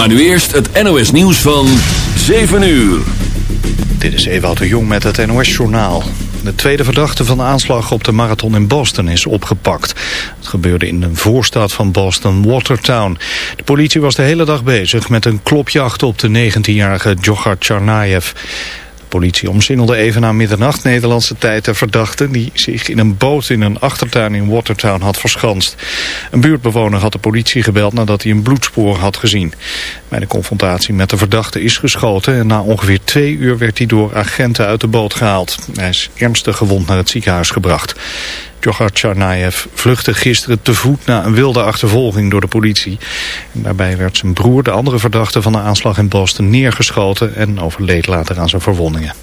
Maar nu eerst het NOS nieuws van 7 uur. Dit is Ewout de Jong met het NOS-journaal. De tweede verdachte van de aanslag op de marathon in Boston is opgepakt. Het gebeurde in een voorstad van Boston, Watertown. De politie was de hele dag bezig met een klopjacht op de 19-jarige Djokhar Tsarnaev politie omsingelde even na middernacht Nederlandse tijd de verdachte... die zich in een boot in een achtertuin in Watertown had verschanst. Een buurtbewoner had de politie gebeld nadat hij een bloedspoor had gezien. Bij de confrontatie met de verdachte is geschoten... en na ongeveer twee uur werd hij door agenten uit de boot gehaald. Hij is ernstig gewond naar het ziekenhuis gebracht. Djokhar Tsarnaev vluchtte gisteren te voet na een wilde achtervolging door de politie. Daarbij werd zijn broer, de andere verdachte van de aanslag in Boston, neergeschoten en overleed later aan zijn verwondingen.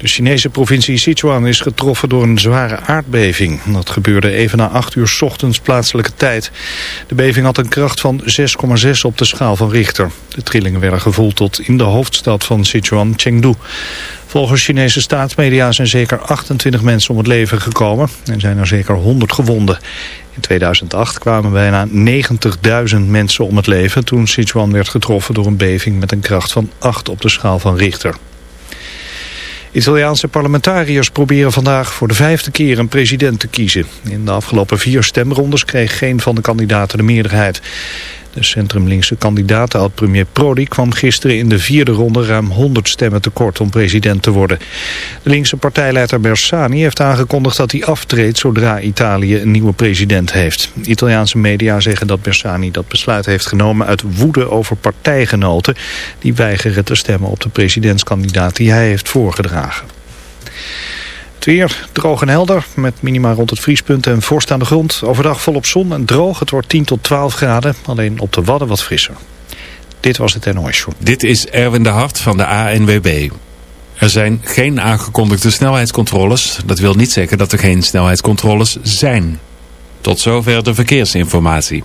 De Chinese provincie Sichuan is getroffen door een zware aardbeving. Dat gebeurde even na 8 uur ochtends plaatselijke tijd. De beving had een kracht van 6,6 op de schaal van Richter. De trillingen werden gevoeld tot in de hoofdstad van Sichuan, Chengdu. Volgens Chinese staatsmedia zijn zeker 28 mensen om het leven gekomen en zijn er zeker 100 gewonden. In 2008 kwamen bijna 90.000 mensen om het leven toen Sichuan werd getroffen door een beving met een kracht van 8 op de schaal van Richter. Italiaanse parlementariërs proberen vandaag voor de vijfde keer een president te kiezen. In de afgelopen vier stemrondes kreeg geen van de kandidaten de meerderheid. De centrumlinkse kandidaat, oud-premier Prodi, kwam gisteren in de vierde ronde ruim 100 stemmen tekort om president te worden. De linkse partijleider Bersani heeft aangekondigd dat hij aftreedt zodra Italië een nieuwe president heeft. Italiaanse media zeggen dat Bersani dat besluit heeft genomen uit woede over partijgenoten die weigeren te stemmen op de presidentskandidaat die hij heeft voorgedragen. Het weer droog en helder met minima rond het vriespunt en vorst aan de grond. Overdag volop zon en droog. Het wordt 10 tot 12 graden. Alleen op de Wadden wat frisser. Dit was het NOS Show. Dit is Erwin de Hart van de ANWB. Er zijn geen aangekondigde snelheidscontroles. Dat wil niet zeggen dat er geen snelheidscontroles zijn. Tot zover de verkeersinformatie.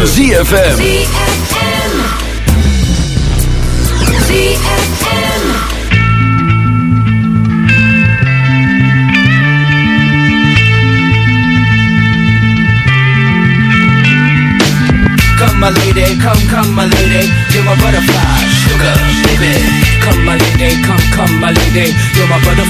Van ZFM. Come my lady, come, come my lady, you're my butterfly, sugar, baby. Come my lady, come, come my lady, you're my butterfly,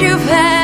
you've had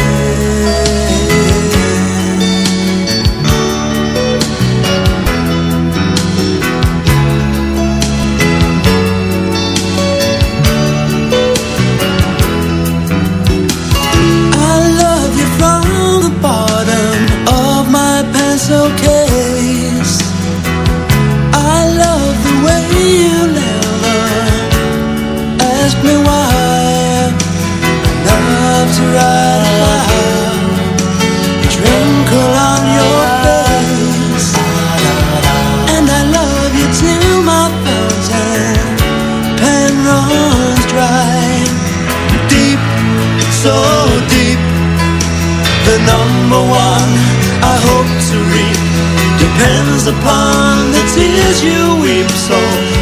Upon the tears you weep. So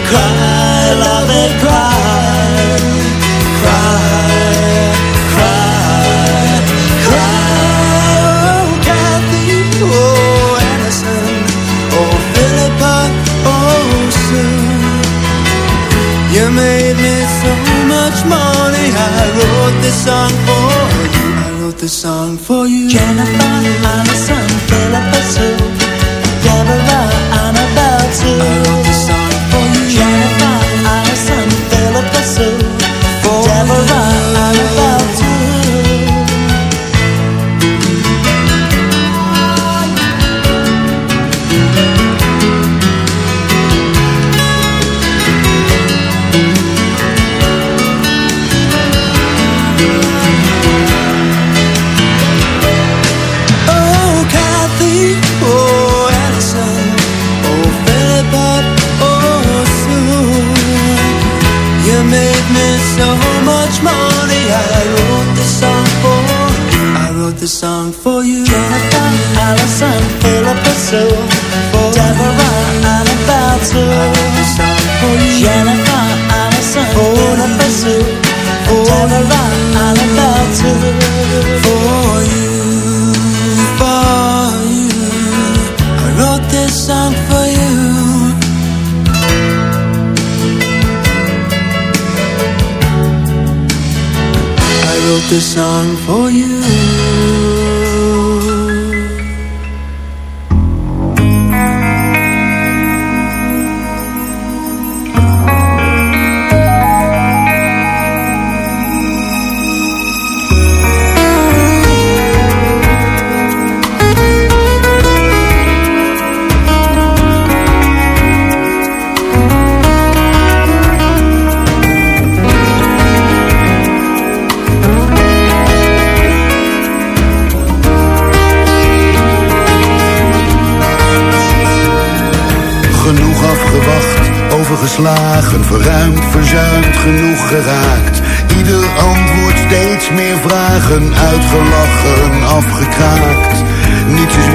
cry, love cry, cry, this song for you. I wrote this song for you. Jennifer,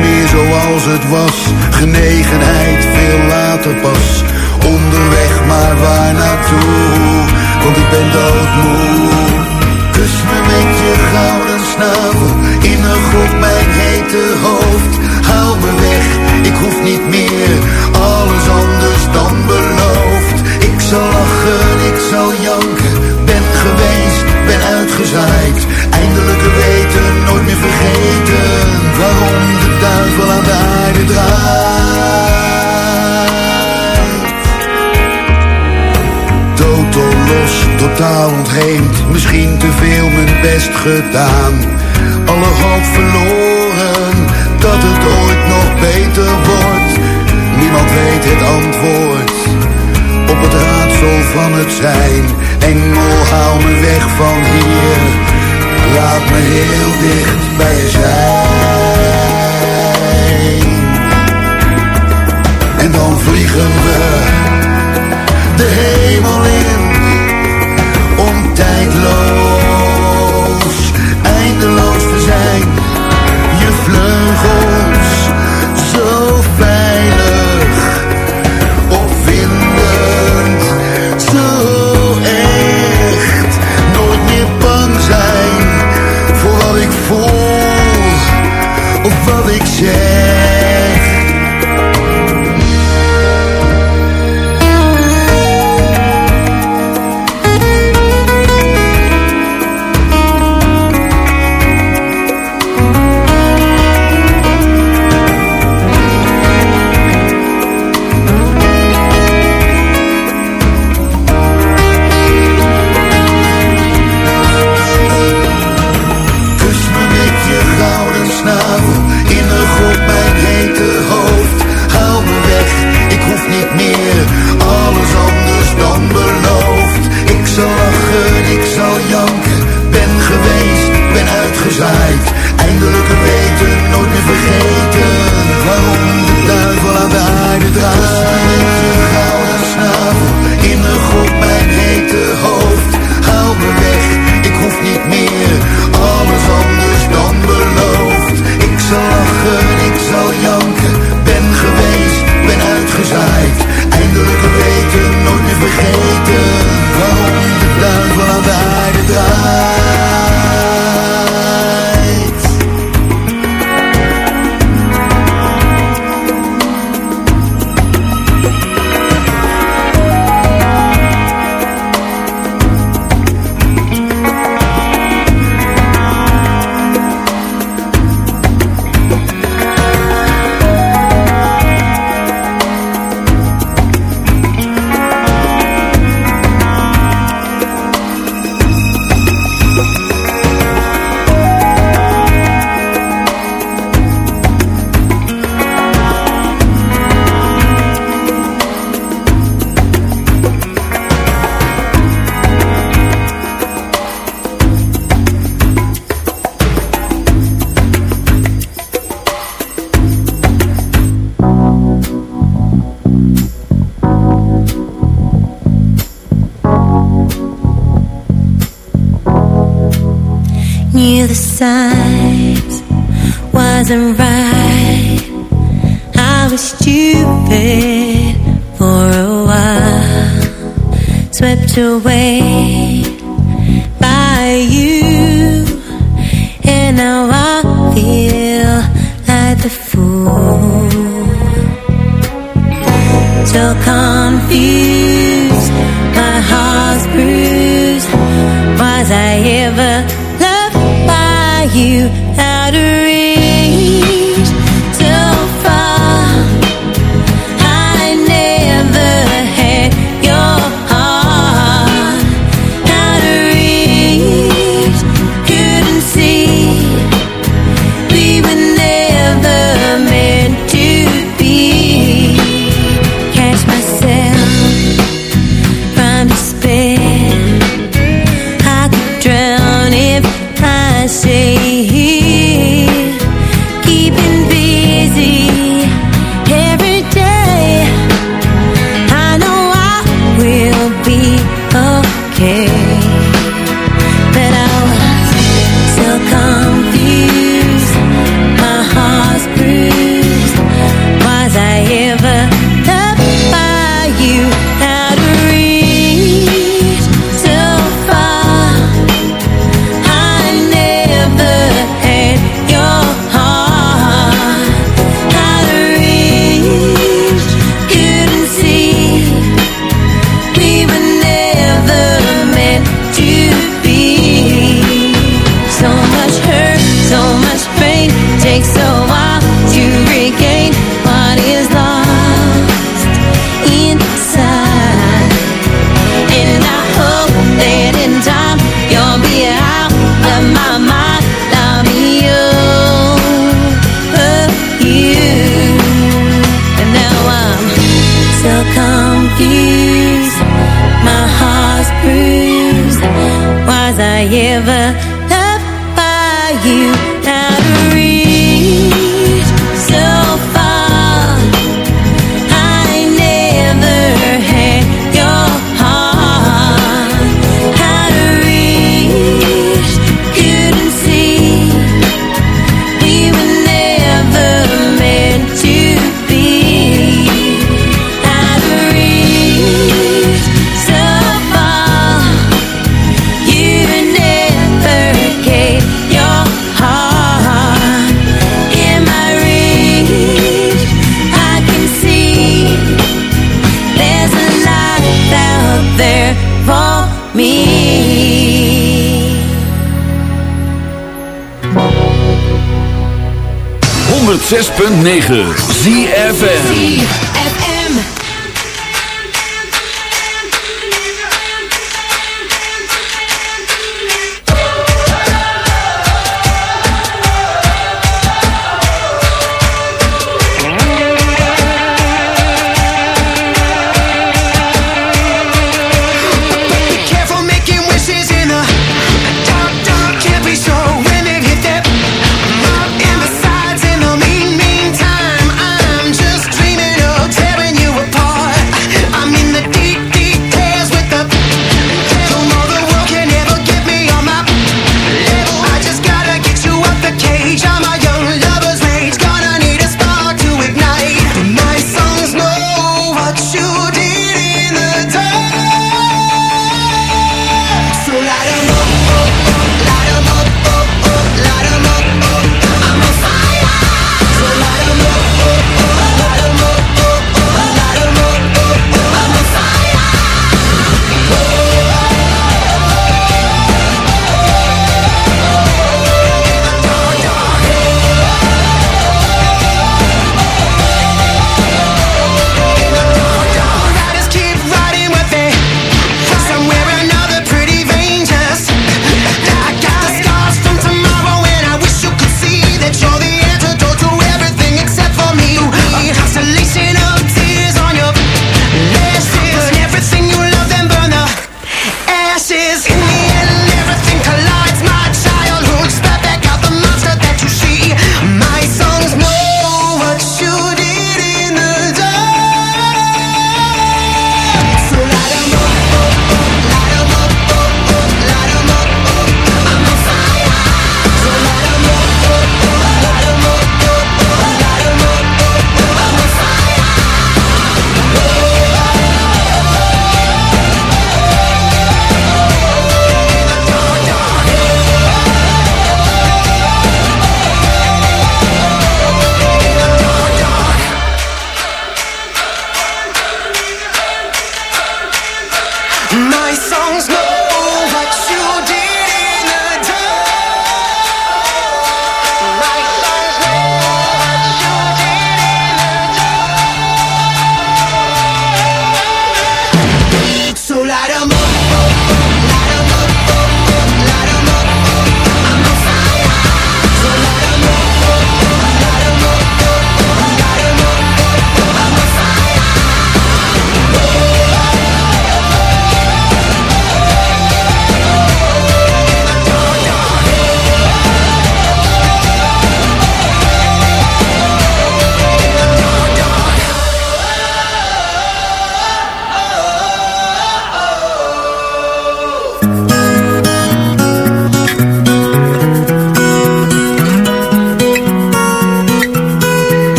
Meer zoals het was, genegenheid veel later pas. Onderweg, maar waar naartoe? Want ik ben doodmoe. Kus me met je gouden snavel, innig op mijn hete hoofd. Haal me weg, ik hoef niet meer, alles anders dan beloofd. Ik zal lachen, ik zal janken, ben geweest, ben uitgezaaid. Eindelijk weten, nooit meer vergeten, waarom de duivel aan de aarde draait. Total los, totaal ontheemd, misschien te veel mijn best gedaan. Alle hoop verloren, dat het ooit nog beter wordt. Niemand weet het antwoord op het raadsel van het zijn. Engel, haal me weg van hier, laat me heel dicht bij je zijn. dan vliegen we de hemel in. Om tijdloos, eindeloos te zijn. right. I was stupid for a while, swept away by you, and now I feel like the fool. So confused. 106.9 ZFN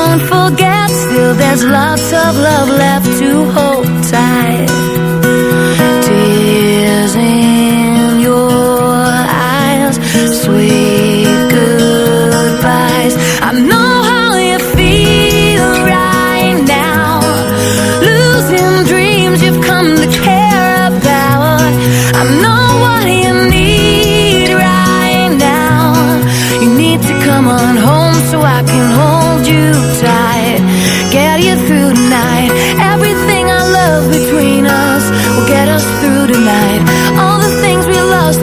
won't forget. Still, there's lots of love left to hold tight.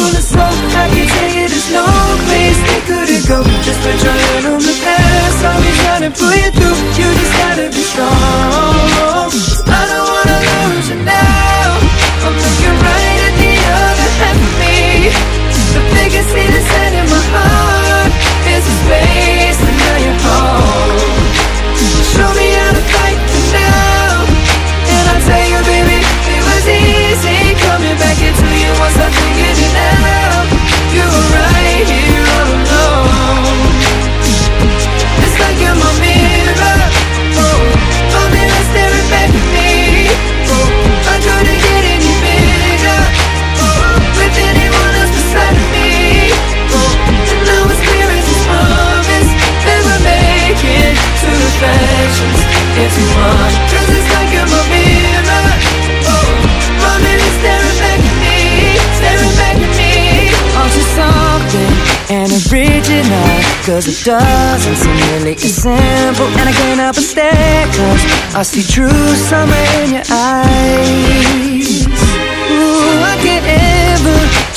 full of soap I can tell you there's no place we couldn't go. Just put your hand on the past. I'll be trying to pull you through. You just gotta be strong. I don't wanna lose you now reflections too one Cause it's like you're my mirror. Oh, My mirror staring back at me Staring back at me. Aren't something and original. Cause it doesn't seem really as simple. And I can't help but stare Cause I see true summer in your eyes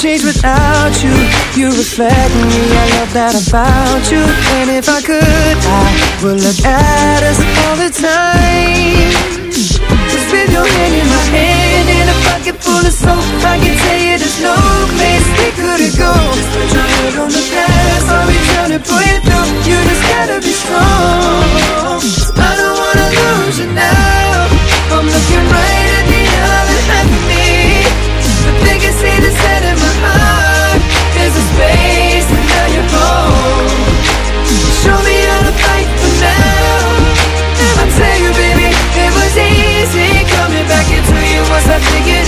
change without you. You reflect me, I love that about you. And if I could, I would look at us all the time. Just with your hand in my hand And a pocket full of soap. I can tell you there's no place we couldn't go. Just put your head on the past I'll be trying to pull you through. You just gotta be strong. I don't wanna lose you now tell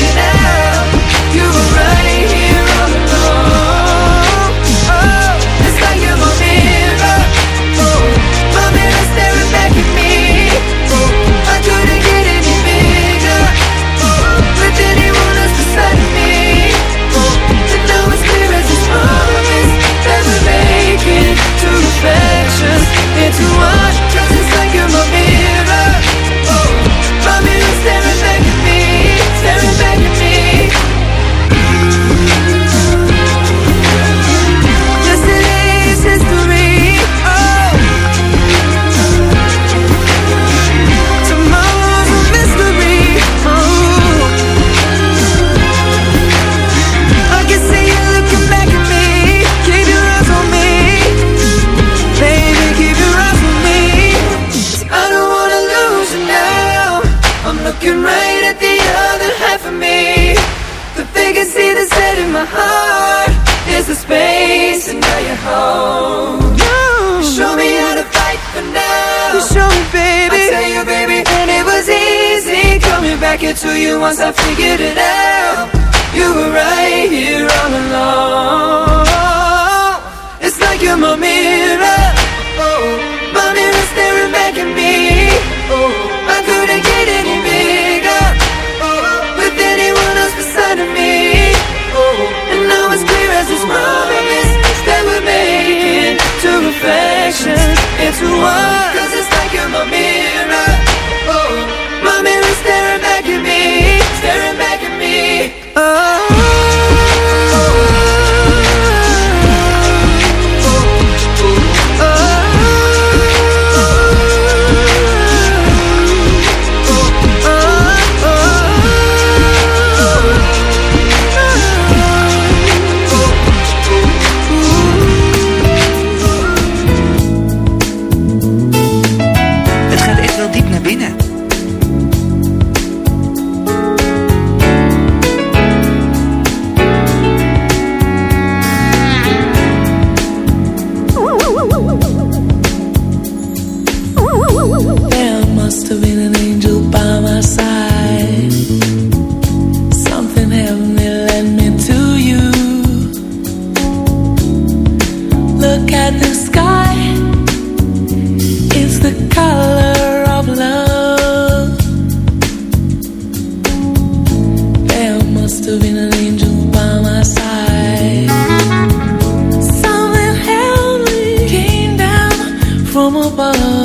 heart. There's a space and now you're home. You show me how to fight for now. You show me, baby. I tell you, baby, and it was easy coming back into you once I figured it out. You were right here all along. It's like you're my mirror. Oh, my mirror staring back at me. Oh, two reflections into one. Cause it's like you're my mirror. Oh, my mirror staring back at me, staring back from above.